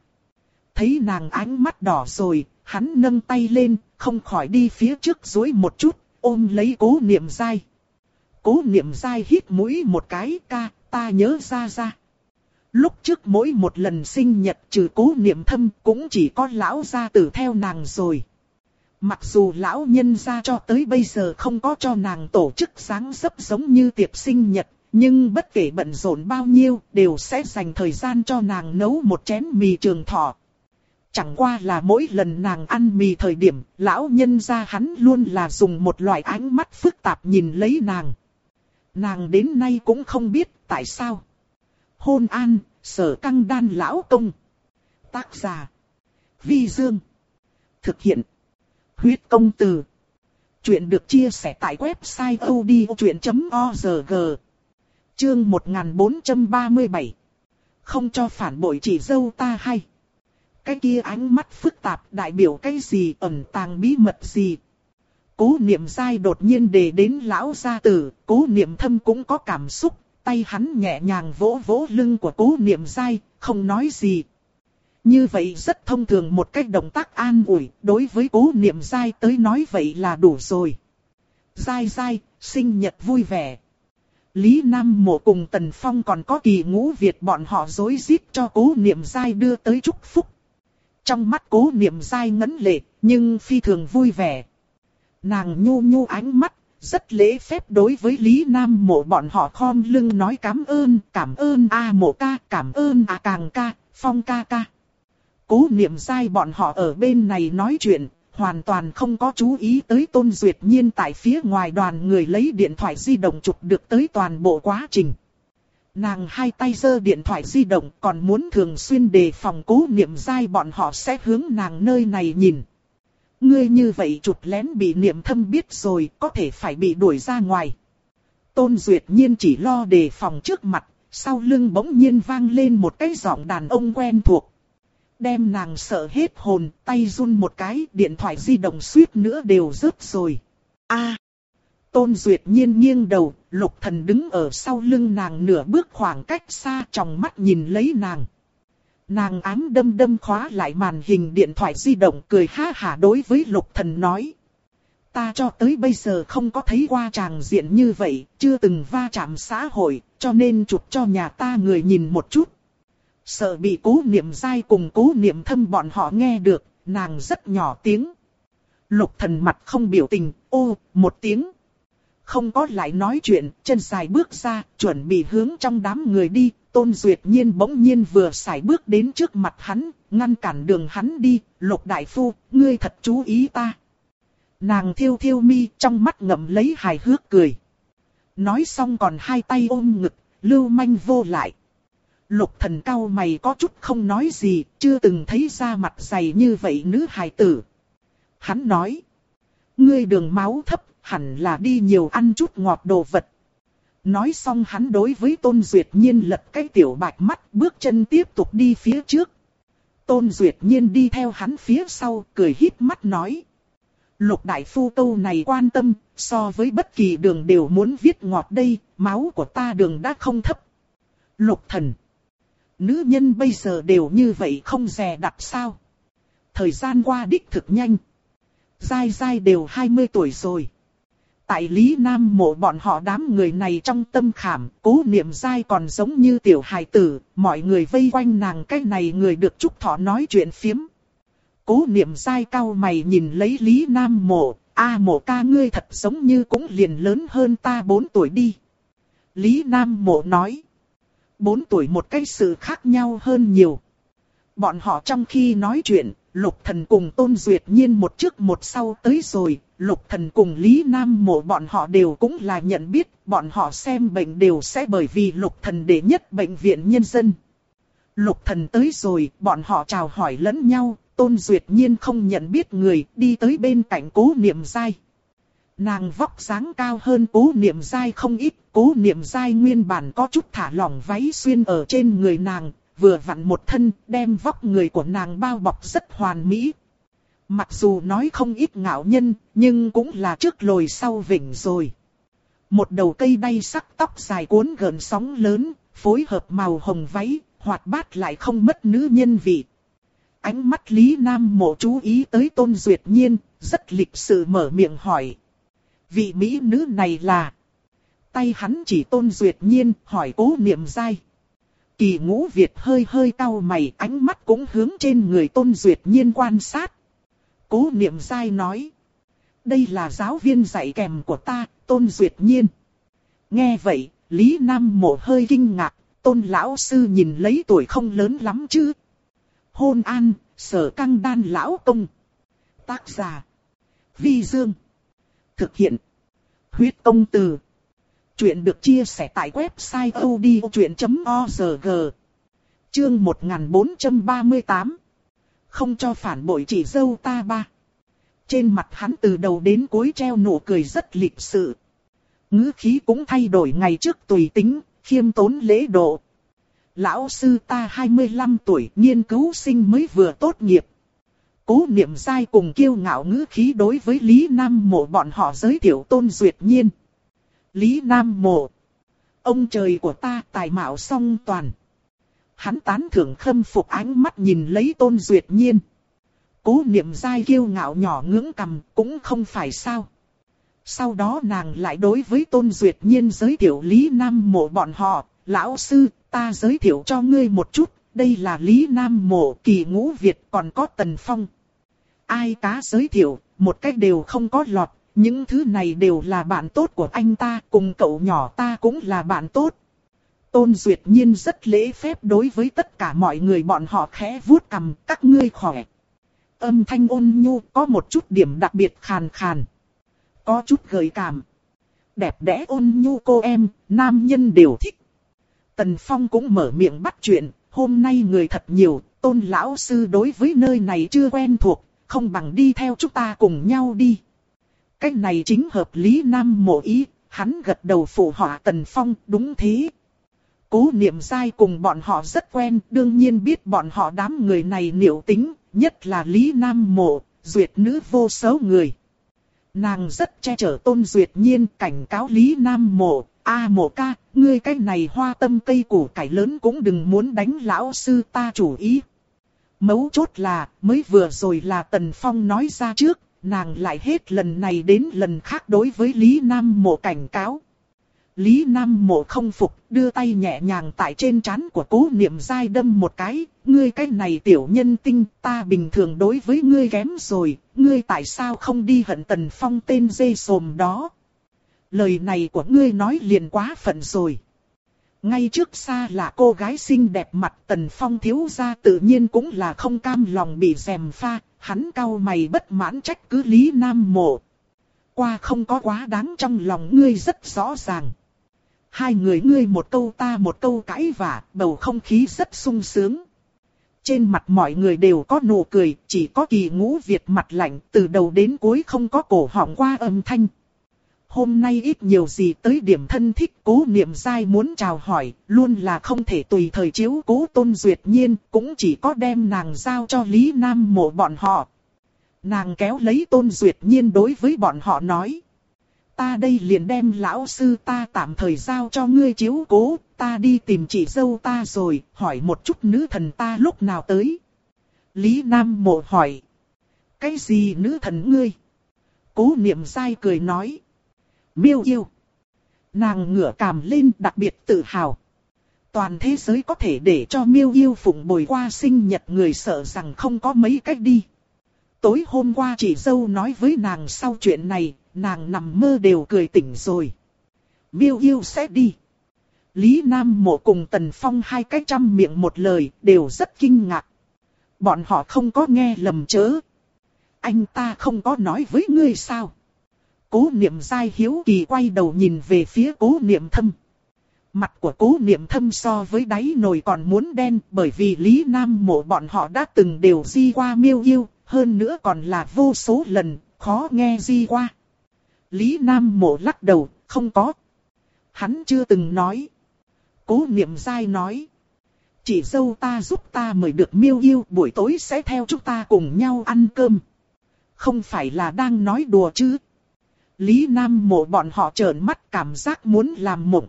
Thấy nàng ánh mắt đỏ rồi, hắn nâng tay lên, không khỏi đi phía trước dối một chút, ôm lấy cố niệm dai. Cố niệm dai hít mũi một cái ca, ta nhớ ra ra. Lúc trước mỗi một lần sinh nhật trừ cố niệm thâm cũng chỉ có lão gia tử theo nàng rồi. Mặc dù lão nhân gia cho tới bây giờ không có cho nàng tổ chức sáng sấp giống như tiệc sinh nhật, nhưng bất kể bận rộn bao nhiêu đều sẽ dành thời gian cho nàng nấu một chén mì trường thọ. Chẳng qua là mỗi lần nàng ăn mì thời điểm, lão nhân gia hắn luôn là dùng một loại ánh mắt phức tạp nhìn lấy nàng. Nàng đến nay cũng không biết tại sao. Hôn an, sở căng đan lão công. Tác giả. Vi Dương. Thực hiện. Huyết công từ. Chuyện được chia sẻ tại website odchuyện.org. Chương 1437. Không cho phản bội chỉ dâu ta hay. Cái kia ánh mắt phức tạp đại biểu cái gì ẩn tàng bí mật gì. Cố niệm dai đột nhiên đề đến lão gia tử, cố niệm thâm cũng có cảm xúc, tay hắn nhẹ nhàng vỗ vỗ lưng của cố niệm dai, không nói gì, như vậy rất thông thường một cách động tác an ủi, đối với cố niệm dai tới nói vậy là đủ rồi. Dai dai, sinh nhật vui vẻ. Lý Nam Mộ cùng Tần Phong còn có kỳ ngũ Việt bọn họ dối rít cho cố niệm dai đưa tới chúc phúc. Trong mắt cố niệm dai ngấn lệ, nhưng phi thường vui vẻ. Nàng nhu nhu ánh mắt, rất lễ phép đối với Lý Nam Mộ bọn họ khom lưng nói cảm ơn, cảm ơn A Mộ ca, cảm ơn A Càng ca, Phong ca ca. Cố niệm sai bọn họ ở bên này nói chuyện, hoàn toàn không có chú ý tới Tôn Duyệt Nhiên tại phía ngoài đoàn người lấy điện thoại di động chụp được tới toàn bộ quá trình. Nàng hai tay giơ điện thoại di động còn muốn thường xuyên đề phòng cố niệm dai bọn họ sẽ hướng nàng nơi này nhìn. Ngươi như vậy chụp lén bị niệm thâm biết rồi có thể phải bị đuổi ra ngoài. Tôn Duyệt Nhiên chỉ lo đề phòng trước mặt, sau lưng bỗng nhiên vang lên một cái giọng đàn ông quen thuộc. Đem nàng sợ hết hồn, tay run một cái, điện thoại di động suýt nữa đều rớt rồi. a Tôn Duyệt nhiên nghiêng đầu, lục thần đứng ở sau lưng nàng nửa bước khoảng cách xa trong mắt nhìn lấy nàng. Nàng ám đâm đâm khóa lại màn hình điện thoại di động cười ha hả đối với lục thần nói. Ta cho tới bây giờ không có thấy qua chàng diện như vậy, chưa từng va chạm xã hội, cho nên chụp cho nhà ta người nhìn một chút. Sợ bị cố niệm dai cùng cố niệm thâm bọn họ nghe được, nàng rất nhỏ tiếng. Lục thần mặt không biểu tình, ô, một tiếng. Không có lại nói chuyện, chân dài bước ra, chuẩn bị hướng trong đám người đi, Tôn Duyệt Nhiên bỗng nhiên vừa xài bước đến trước mặt hắn, ngăn cản đường hắn đi, lục đại phu, ngươi thật chú ý ta. Nàng thiêu thiêu mi trong mắt ngậm lấy hài hước cười. Nói xong còn hai tay ôm ngực, lưu manh vô lại. Lục thần cao mày có chút không nói gì, chưa từng thấy da mặt dày như vậy nữ hài tử. Hắn nói. Ngươi đường máu thấp, hẳn là đi nhiều ăn chút ngọt đồ vật. Nói xong hắn đối với Tôn Duyệt Nhiên lật cái tiểu bạch mắt, bước chân tiếp tục đi phía trước. Tôn Duyệt Nhiên đi theo hắn phía sau, cười híp mắt nói. Lục đại phu câu này quan tâm, so với bất kỳ đường đều muốn viết ngọt đây, máu của ta đường đã không thấp. Lục thần. Nữ nhân bây giờ đều như vậy không dè đặt sao. Thời gian qua đích thực nhanh. Dai dai đều 20 tuổi rồi. Tại Lý Nam mộ bọn họ đám người này trong tâm khảm, cố niệm dai còn giống như tiểu hài tử, mọi người vây quanh nàng cái này người được chúc thọ nói chuyện phiếm. Cố niệm dai cao mày nhìn lấy Lý Nam mộ, a mộ ca ngươi thật giống như cũng liền lớn hơn ta 4 tuổi đi. Lý Nam mộ nói, 4 tuổi một cái sự khác nhau hơn nhiều. Bọn họ trong khi nói chuyện, Lục Thần cùng Tôn Duyệt Nhiên một trước một sau tới rồi, Lục Thần cùng Lý Nam mộ bọn họ đều cũng là nhận biết, bọn họ xem bệnh đều sẽ bởi vì Lục Thần đệ nhất bệnh viện nhân dân. Lục Thần tới rồi, bọn họ chào hỏi lẫn nhau, Tôn Duyệt Nhiên không nhận biết người, đi tới bên cạnh cố niệm dai. Nàng vóc dáng cao hơn cố niệm dai không ít, cố niệm dai nguyên bản có chút thả lỏng váy xuyên ở trên người nàng, vừa vặn một thân, đem vóc người của nàng bao bọc rất hoàn mỹ. Mặc dù nói không ít ngạo nhân, nhưng cũng là trước lồi sau vỉnh rồi. Một đầu cây đay sắc tóc dài cuốn gần sóng lớn, phối hợp màu hồng váy, hoạt bát lại không mất nữ nhân vị. Ánh mắt Lý Nam mộ chú ý tới Tôn Duyệt Nhiên, rất lịch sự mở miệng hỏi. Vị Mỹ nữ này là... Tay hắn chỉ Tôn Duyệt Nhiên, hỏi cố niệm dai. Kỳ ngũ Việt hơi hơi cau mày, ánh mắt cũng hướng trên người Tôn Duyệt Nhiên quan sát. Cố niệm dai nói. Đây là giáo viên dạy kèm của ta, Tôn Duyệt Nhiên. Nghe vậy, Lý Nam mộ hơi kinh ngạc, Tôn Lão Sư nhìn lấy tuổi không lớn lắm chứ. Hôn an, sở căng đan lão công. Tác giả. Vi Dương. Thực hiện. Huyết công từ. Chuyện được chia sẻ tại website odchuyện.org. Chương 1438. Không cho phản bội chỉ dâu ta ba. Trên mặt hắn từ đầu đến cuối treo nụ cười rất lịch sự. ngữ khí cũng thay đổi ngày trước tùy tính, khiêm tốn lễ độ. Lão sư ta 25 tuổi, nghiên cứu sinh mới vừa tốt nghiệp. Cố niệm dai cùng kiêu ngạo ngữ khí đối với Lý Nam Mộ bọn họ giới thiệu tôn duyệt nhiên. Lý Nam Mộ. Ông trời của ta tài mạo song toàn. Hắn tán thưởng khâm phục ánh mắt nhìn lấy tôn duyệt nhiên. Cố niệm dai kiêu ngạo nhỏ ngưỡng cầm cũng không phải sao. Sau đó nàng lại đối với tôn duyệt nhiên giới thiệu Lý Nam Mộ bọn họ. Lão sư, ta giới thiệu cho ngươi một chút, đây là Lý Nam Mộ kỳ ngũ Việt còn có Tần Phong. Ai cá giới thiệu, một cách đều không có lọt, những thứ này đều là bạn tốt của anh ta, cùng cậu nhỏ ta cũng là bạn tốt. Tôn Duyệt Nhiên rất lễ phép đối với tất cả mọi người bọn họ khẽ vuốt cầm các ngươi khỏe. Âm thanh ôn nhu có một chút điểm đặc biệt khàn khàn. Có chút gợi cảm. Đẹp đẽ ôn nhu cô em, nam nhân đều thích. Tần Phong cũng mở miệng bắt chuyện, hôm nay người thật nhiều, tôn lão sư đối với nơi này chưa quen thuộc, không bằng đi theo chúng ta cùng nhau đi. Cái này chính hợp lý nam mộ ý, hắn gật đầu phụ họa Tần Phong, đúng thế. cố niệm sai cùng bọn họ rất quen, đương nhiên biết bọn họ đám người này niệu tính, nhất là Lý Nam Mộ, duyệt nữ vô số người. Nàng rất che chở tôn duyệt nhiên cảnh cáo Lý Nam Mộ, a mộ ca, ngươi cái này hoa tâm cây củ cải lớn cũng đừng muốn đánh lão sư ta chủ ý. Mấu chốt là, mới vừa rồi là Tần Phong nói ra trước, nàng lại hết lần này đến lần khác đối với Lý Nam Mộ cảnh cáo. Lý Nam Mộ không phục, đưa tay nhẹ nhàng tại trên trán của cố niệm dai đâm một cái, ngươi cái này tiểu nhân tinh, ta bình thường đối với ngươi kém rồi, ngươi tại sao không đi hận Tần Phong tên dê sồm đó. Lời này của ngươi nói liền quá phận rồi. Ngay trước xa là cô gái xinh đẹp mặt Tần Phong thiếu gia tự nhiên cũng là không cam lòng bị dèm pha, hắn cau mày bất mãn trách cứ Lý Nam Mộ. Qua không có quá đáng trong lòng ngươi rất rõ ràng. Hai người ngươi một câu ta một câu cãi vả, bầu không khí rất sung sướng. Trên mặt mọi người đều có nụ cười, chỉ có kỳ ngũ Việt mặt lạnh, từ đầu đến cuối không có cổ họng qua âm thanh. Hôm nay ít nhiều gì tới điểm thân thích cố niệm dai muốn chào hỏi, luôn là không thể tùy thời chiếu cố tôn duyệt nhiên, cũng chỉ có đem nàng giao cho Lý Nam mộ bọn họ. Nàng kéo lấy tôn duyệt nhiên đối với bọn họ nói. Ta đây liền đem lão sư ta tạm thời giao cho ngươi chiếu cố, ta đi tìm chị dâu ta rồi, hỏi một chút nữ thần ta lúc nào tới. Lý Nam mộ hỏi. Cái gì nữ thần ngươi? Cố niệm sai cười nói. Miêu yêu. Nàng ngửa cằm lên đặc biệt tự hào. Toàn thế giới có thể để cho miêu yêu phụng bồi qua sinh nhật người sợ rằng không có mấy cách đi. Tối hôm qua chị dâu nói với nàng sau chuyện này, nàng nằm mơ đều cười tỉnh rồi. Miêu yêu sẽ đi. Lý Nam Mộ cùng Tần Phong hai cái trăm miệng một lời đều rất kinh ngạc. Bọn họ không có nghe lầm chớ. Anh ta không có nói với ngươi sao. Cố niệm dai hiếu kỳ quay đầu nhìn về phía cố niệm thâm. Mặt của cố niệm thâm so với đáy nồi còn muốn đen bởi vì Lý Nam mộ bọn họ đã từng đều di qua miêu yêu, hơn nữa còn là vô số lần, khó nghe di qua. Lý Nam mộ lắc đầu, không có. Hắn chưa từng nói. Cố niệm dai nói. Chỉ dâu ta giúp ta mời được miêu yêu buổi tối sẽ theo chúng ta cùng nhau ăn cơm. Không phải là đang nói đùa chứ. Lý Nam mộ bọn họ trợn mắt cảm giác muốn làm mộng.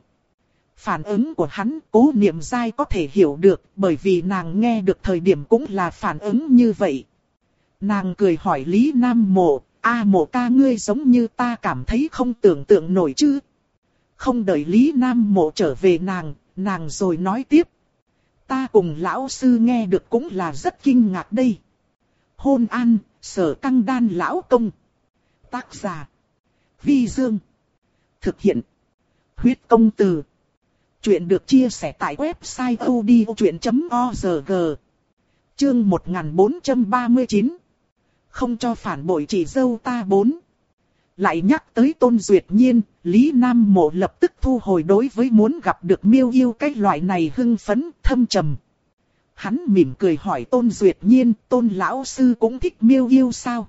Phản ứng của hắn cố niệm dai có thể hiểu được bởi vì nàng nghe được thời điểm cũng là phản ứng như vậy. Nàng cười hỏi Lý Nam mộ, a mộ ca ngươi giống như ta cảm thấy không tưởng tượng nổi chứ. Không đợi Lý Nam mộ trở về nàng, nàng rồi nói tiếp. Ta cùng lão sư nghe được cũng là rất kinh ngạc đây. Hôn an, sở căng đan lão công. Tác giả Vi Dương. Thực hiện. Huyết công từ. Chuyện được chia sẻ tại website odchuyện.org. Chương 1439. Không cho phản bội chỉ dâu ta bốn. Lại nhắc tới tôn duyệt nhiên, Lý Nam Mộ lập tức thu hồi đối với muốn gặp được miêu yêu cái loại này hưng phấn, thâm trầm. Hắn mỉm cười hỏi tôn duyệt nhiên, tôn lão sư cũng thích miêu yêu sao?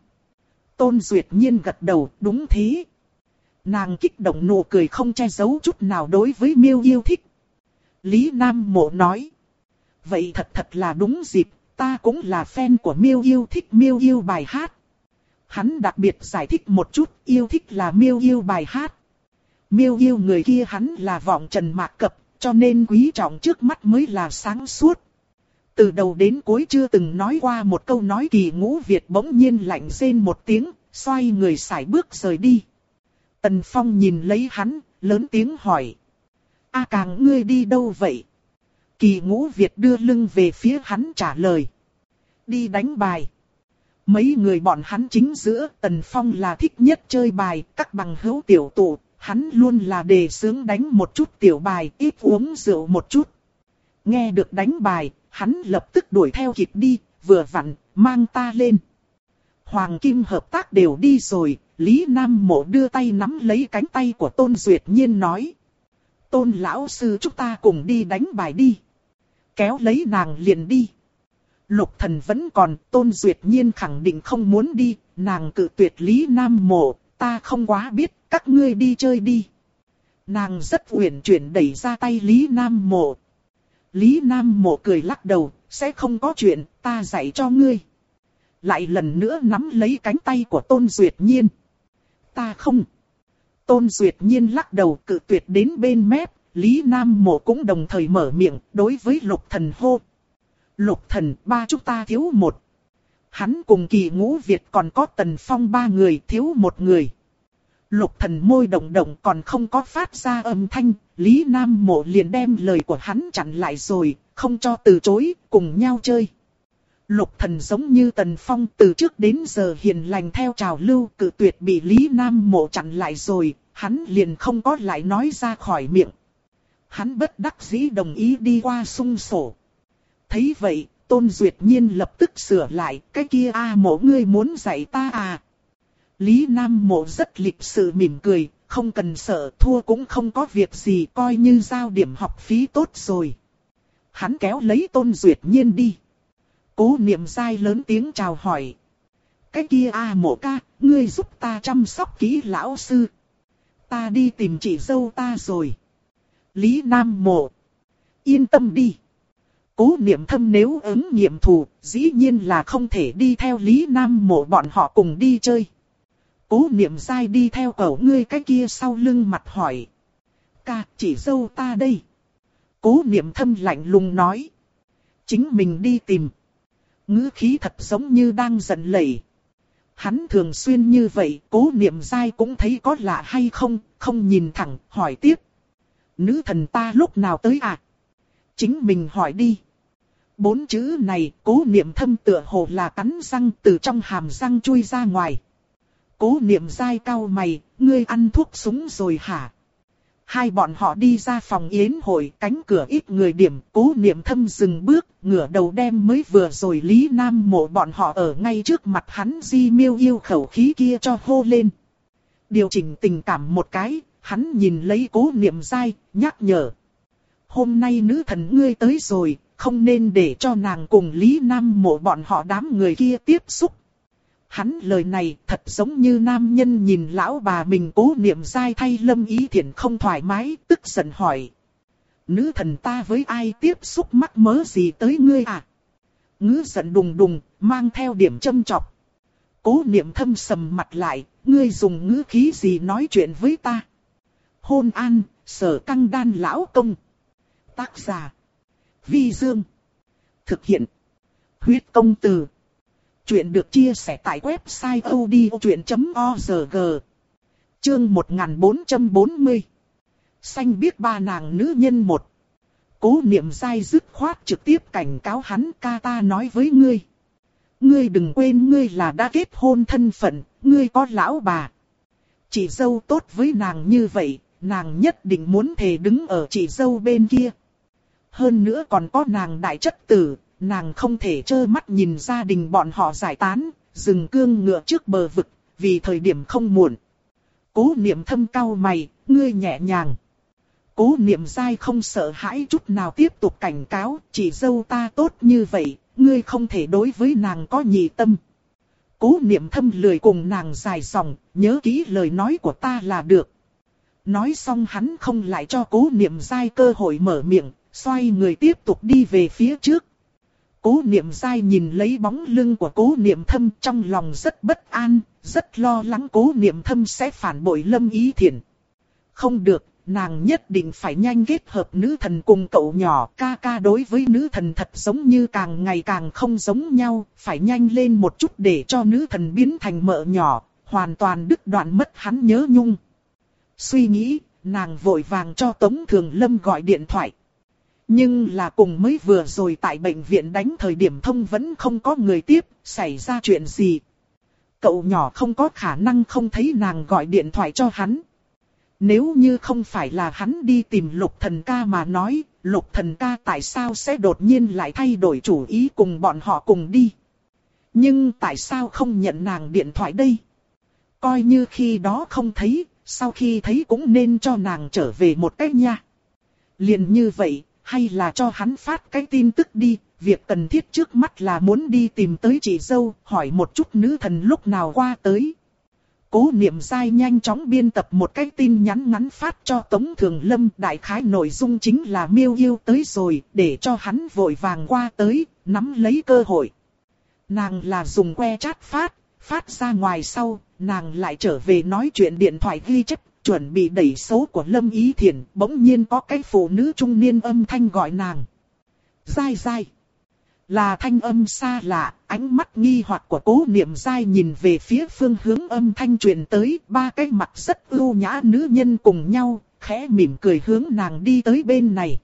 Tôn duyệt nhiên gật đầu, đúng thế. Nàng kích động nụ cười không che giấu chút nào đối với miêu yêu thích. Lý Nam Mộ nói. Vậy thật thật là đúng dịp, ta cũng là fan của miêu yêu thích miêu yêu bài hát. Hắn đặc biệt giải thích một chút, yêu thích là miêu yêu bài hát. Miêu yêu người kia hắn là vọng trần mạc cập, cho nên quý trọng trước mắt mới là sáng suốt. Từ đầu đến cuối chưa từng nói qua một câu nói kỳ ngũ Việt bỗng nhiên lạnh rên một tiếng, xoay người xài bước rời đi. Tần Phong nhìn lấy hắn, lớn tiếng hỏi. A càng ngươi đi đâu vậy? Kỳ ngũ Việt đưa lưng về phía hắn trả lời. Đi đánh bài. Mấy người bọn hắn chính giữa, Tần Phong là thích nhất chơi bài, các bằng hữu tiểu tụ, hắn luôn là đề sướng đánh một chút tiểu bài, ít uống rượu một chút. Nghe được đánh bài, hắn lập tức đuổi theo kịp đi, vừa vặn, mang ta lên. Hoàng Kim hợp tác đều đi rồi, Lý Nam Mộ đưa tay nắm lấy cánh tay của Tôn Duyệt Nhiên nói. Tôn lão sư chúng ta cùng đi đánh bài đi. Kéo lấy nàng liền đi. Lục thần vẫn còn, Tôn Duyệt Nhiên khẳng định không muốn đi, nàng cự tuyệt Lý Nam Mộ, ta không quá biết, các ngươi đi chơi đi. Nàng rất uyển chuyển đẩy ra tay Lý Nam Mộ, Lý Nam Mộ cười lắc đầu, sẽ không có chuyện, ta dạy cho ngươi. Lại lần nữa nắm lấy cánh tay của Tôn Duyệt Nhiên. Ta không. Tôn Duyệt Nhiên lắc đầu cự tuyệt đến bên mép, Lý Nam Mộ cũng đồng thời mở miệng, đối với lục thần hô. Lục thần, ba chúng ta thiếu một. Hắn cùng kỳ ngũ Việt còn có tần phong ba người thiếu một người. Lục thần môi động động còn không có phát ra âm thanh, Lý Nam Mộ liền đem lời của hắn chặn lại rồi, không cho từ chối, cùng nhau chơi. Lục thần giống như tần phong từ trước đến giờ hiền lành theo trào lưu cự tuyệt bị Lý Nam Mộ chặn lại rồi, hắn liền không có lại nói ra khỏi miệng. Hắn bất đắc dĩ đồng ý đi qua sung sổ. Thấy vậy, Tôn Duyệt Nhiên lập tức sửa lại, cái kia a mộ ngươi muốn dạy ta à. Lý Nam Mộ rất lịch sự mỉm cười, không cần sợ thua cũng không có việc gì coi như giao điểm học phí tốt rồi. Hắn kéo lấy Tôn Duyệt Nhiên đi. Cố niệm dai lớn tiếng chào hỏi. Cái kia a mộ ca, ngươi giúp ta chăm sóc kỹ lão sư. Ta đi tìm chị dâu ta rồi. Lý Nam Mộ. Yên tâm đi. Cố niệm thâm nếu ứng nghiệm thù, dĩ nhiên là không thể đi theo Lý Nam Mộ bọn họ cùng đi chơi. Cố niệm dai đi theo cậu ngươi cái kia sau lưng mặt hỏi. Ca, chỉ dâu ta đây. Cố niệm thâm lạnh lùng nói. Chính mình đi tìm ngữ khí thật giống như đang giận lẩy. Hắn thường xuyên như vậy, cố niệm dai cũng thấy có lạ hay không, không nhìn thẳng, hỏi tiếp. Nữ thần ta lúc nào tới à? Chính mình hỏi đi. Bốn chữ này, cố niệm thâm tựa hồ là cắn răng từ trong hàm răng chui ra ngoài. Cố niệm dai cao mày, ngươi ăn thuốc súng rồi hả? Hai bọn họ đi ra phòng yến hội, cánh cửa ít người điểm, cố niệm thâm dừng bước, ngửa đầu đem mới vừa rồi Lý Nam mộ bọn họ ở ngay trước mặt hắn di miêu yêu khẩu khí kia cho hô lên. Điều chỉnh tình cảm một cái, hắn nhìn lấy cố niệm dai, nhắc nhở. Hôm nay nữ thần ngươi tới rồi, không nên để cho nàng cùng Lý Nam mộ bọn họ đám người kia tiếp xúc. Hắn lời này thật giống như nam nhân nhìn lão bà mình cố niệm dai thay lâm ý thiện không thoải mái, tức giận hỏi. Nữ thần ta với ai tiếp xúc mắc mớ gì tới ngươi à? Ngữ giận đùng đùng, mang theo điểm châm chọc. Cố niệm thâm sầm mặt lại, ngươi dùng ngữ khí gì nói chuyện với ta? Hôn an, sở căng đan lão công. Tác giả. Vi Dương. Thực hiện. Huyết công từ. Chuyện được chia sẻ tại website odchuyện.org. Chương 1440. Xanh biết ba nàng nữ nhân một. Cố niệm dai dứt khoát trực tiếp cảnh cáo hắn ca ta nói với ngươi. Ngươi đừng quên ngươi là đã kết hôn thân phận, ngươi có lão bà. Chị dâu tốt với nàng như vậy, nàng nhất định muốn thề đứng ở chị dâu bên kia. Hơn nữa còn có nàng đại chất tử, nàng không thể trơ mắt nhìn gia đình bọn họ giải tán, dừng cương ngựa trước bờ vực, vì thời điểm không muộn. Cố niệm thâm cao mày, ngươi nhẹ nhàng. Cố niệm dai không sợ hãi chút nào tiếp tục cảnh cáo, chỉ dâu ta tốt như vậy, ngươi không thể đối với nàng có nhị tâm. Cố niệm thâm lười cùng nàng dài dòng, nhớ kỹ lời nói của ta là được. Nói xong hắn không lại cho cố niệm dai cơ hội mở miệng, xoay người tiếp tục đi về phía trước. Cố niệm dai nhìn lấy bóng lưng của cố niệm thâm trong lòng rất bất an, rất lo lắng cố niệm thâm sẽ phản bội lâm ý thiện. Không được, nàng nhất định phải nhanh kết hợp nữ thần cùng cậu nhỏ ca ca đối với nữ thần thật giống như càng ngày càng không giống nhau, phải nhanh lên một chút để cho nữ thần biến thành mợ nhỏ, hoàn toàn đứt đoạn mất hắn nhớ nhung. Suy nghĩ, nàng vội vàng cho Tống Thường Lâm gọi điện thoại. Nhưng là cùng mới vừa rồi tại bệnh viện đánh thời điểm thông vẫn không có người tiếp, xảy ra chuyện gì. Cậu nhỏ không có khả năng không thấy nàng gọi điện thoại cho hắn. Nếu như không phải là hắn đi tìm lục thần ca mà nói, lục thần ca tại sao sẽ đột nhiên lại thay đổi chủ ý cùng bọn họ cùng đi. Nhưng tại sao không nhận nàng điện thoại đây? Coi như khi đó không thấy, sau khi thấy cũng nên cho nàng trở về một cách nha. Liền như vậy, hay là cho hắn phát cái tin tức đi, việc cần thiết trước mắt là muốn đi tìm tới chị dâu, hỏi một chút nữ thần lúc nào qua tới. cố niệm dai nhanh chóng biên tập một cái tin nhắn ngắn phát cho Tống Thường Lâm. Đại khái nội dung chính là miêu yêu tới rồi, để cho hắn vội vàng qua tới, nắm lấy cơ hội. Nàng là dùng que chát phát, phát ra ngoài sau, nàng lại trở về nói chuyện điện thoại ghi chép, chuẩn bị đẩy số của Lâm Ý thiền bỗng nhiên có cái phụ nữ trung niên âm thanh gọi nàng. Dai dai. Là thanh âm xa lạ, ánh mắt nghi hoặc của cố niệm dai nhìn về phía phương hướng âm thanh truyền tới, ba cái mặt rất ưu nhã nữ nhân cùng nhau, khẽ mỉm cười hướng nàng đi tới bên này.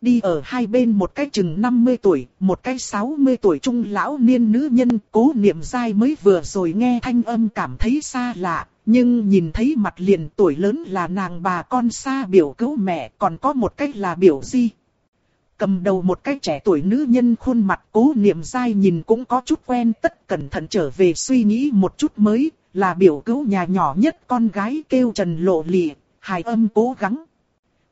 Đi ở hai bên một cái chừng 50 tuổi, một cái 60 tuổi trung lão niên nữ nhân, cố niệm dai mới vừa rồi nghe thanh âm cảm thấy xa lạ, nhưng nhìn thấy mặt liền tuổi lớn là nàng bà con xa biểu cứu mẹ, còn có một cách là biểu di. Cầm đầu một cái trẻ tuổi nữ nhân khuôn mặt cố niệm dai nhìn cũng có chút quen tất cẩn thận trở về suy nghĩ một chút mới, là biểu cứu nhà nhỏ nhất con gái kêu Trần Lộ lì hài âm cố gắng.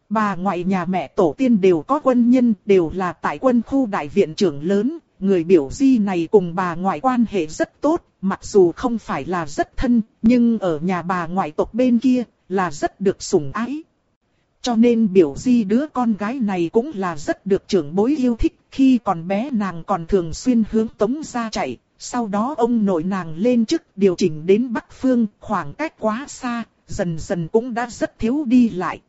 Bà ngoại nhà mẹ tổ tiên đều có quân nhân, đều là tại quân khu đại viện trưởng lớn, người biểu di này cùng bà ngoại quan hệ rất tốt, mặc dù không phải là rất thân, nhưng ở nhà bà ngoại tộc bên kia, là rất được sủng ái. Cho nên biểu di đứa con gái này cũng là rất được trưởng bối yêu thích, khi còn bé nàng còn thường xuyên hướng tống ra chạy, sau đó ông nội nàng lên chức điều chỉnh đến Bắc Phương, khoảng cách quá xa, dần dần cũng đã rất thiếu đi lại.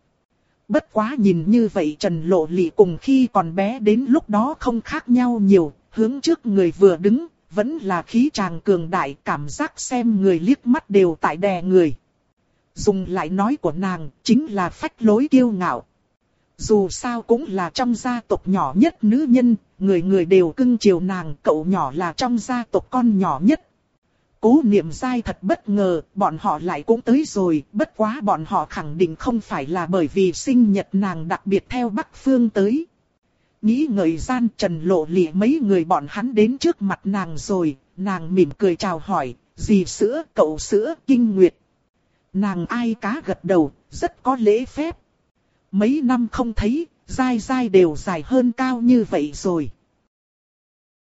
Bất quá nhìn như vậy Trần Lộ Lị cùng khi còn bé đến lúc đó không khác nhau nhiều, hướng trước người vừa đứng, vẫn là khí tràng cường đại cảm giác xem người liếc mắt đều tại đè người. Dùng lại nói của nàng, chính là phách lối kiêu ngạo. Dù sao cũng là trong gia tộc nhỏ nhất nữ nhân, người người đều cưng chiều nàng, cậu nhỏ là trong gia tộc con nhỏ nhất. Cố niệm dai thật bất ngờ, bọn họ lại cũng tới rồi, bất quá bọn họ khẳng định không phải là bởi vì sinh nhật nàng đặc biệt theo Bắc Phương tới. Nghĩ ngợi gian trần lộ lịa mấy người bọn hắn đến trước mặt nàng rồi, nàng mỉm cười chào hỏi, gì sữa, cậu sữa, kinh nguyệt. Nàng ai cá gật đầu, rất có lễ phép. Mấy năm không thấy, dai dai đều dài hơn cao như vậy rồi.